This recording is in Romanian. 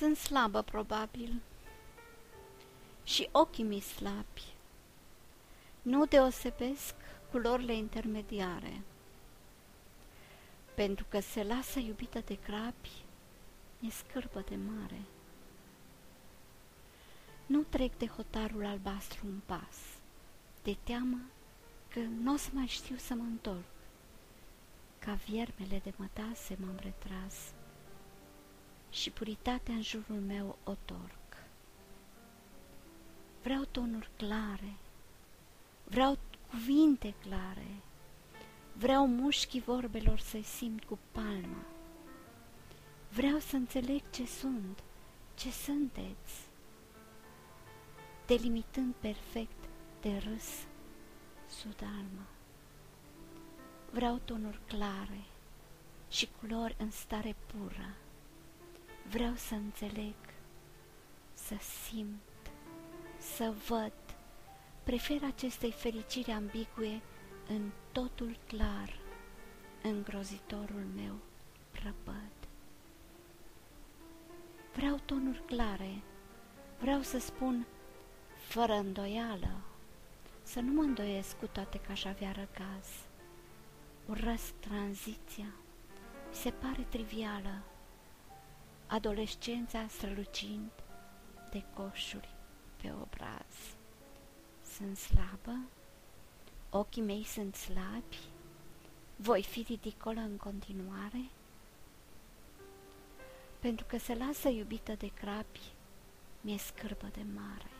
Sunt slabă, probabil, și ochii mi slabi. Nu deosebesc culorile intermediare. Pentru că se lasă iubită de crapi, e scârbă de mare. Nu trec de hotarul albastru un pas, de teamă că nu o să mai știu să mă întorc. Ca viermele de mătase m-am retras și puritatea în jurul meu o torc. Vreau tonuri clare, vreau cuvinte clare, vreau mușchii vorbelor să-i simt cu palma. Vreau să înțeleg ce sunt, ce sunteți, delimitând perfect de râs sudalma. Vreau tonuri clare și culori în stare pură. Vreau să înțeleg, să simt, să văd. Prefer acestei fericiri ambigue în totul clar, îngrozitorul meu prăpăd. Vreau tonuri clare, vreau să spun fără îndoială, să nu mă îndoiesc cu toate că aș avea răgaz. Urăsc tranziția, se pare trivială, adolescența strălucind de coșuri pe obraz. Sunt slabă? Ochii mei sunt slabi? Voi fi ridicolă în continuare? Pentru că se lasă iubită de crapi, mi-e scârbă de mare.